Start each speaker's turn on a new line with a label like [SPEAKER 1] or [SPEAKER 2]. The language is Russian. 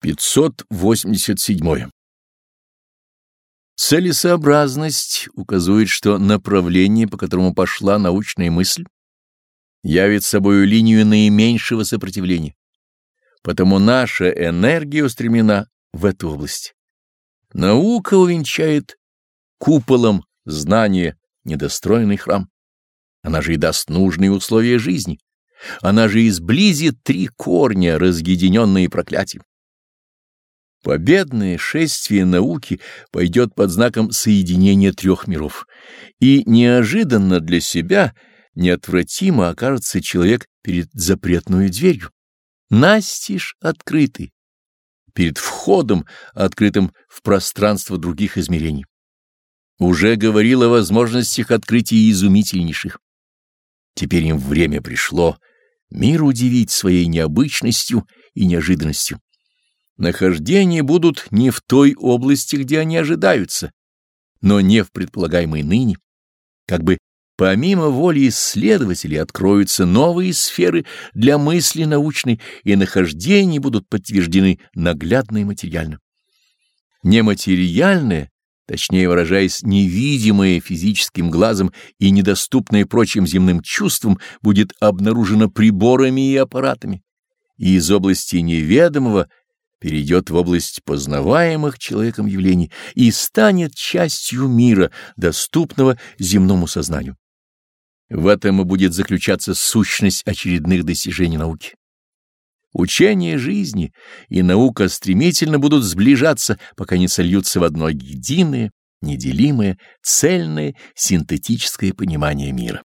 [SPEAKER 1] 587. Целесообразность указывает, что направление, по которому пошла научная мысль, явит собою линию наименьшего сопротивления. Потому наша энергия устремлена в эту область. Наука увенчает куполом знания недостроенный храм. Она же и даст нужные условия жизни. Она же и сблизит три корня, разъединенные проклятием. Победное шествие науки пойдет под знаком соединения трех миров, и неожиданно для себя неотвратимо окажется человек перед запретную дверью. Настиж открытый, перед входом, открытым в пространство других измерений. Уже говорил о возможностях открытий изумительнейших. Теперь им время пришло мир удивить своей необычностью и неожиданностью. Нахождения будут не в той области, где они ожидаются, но не в предполагаемой ныне. Как бы помимо воли исследователей откроются новые сферы для мысли научной, и нахождения будут подтверждены наглядно и материально. Нематериальное, точнее выражаясь, невидимое физическим глазом и недоступное прочим земным чувствам, будет обнаружено приборами и аппаратами, и из области неведомого — перейдет в область познаваемых человеком явлений и станет частью мира, доступного земному сознанию. В этом и будет заключаться сущность очередных достижений науки. Учение жизни и наука стремительно будут сближаться, пока не сольются в одно единое, неделимое, цельное, синтетическое понимание мира.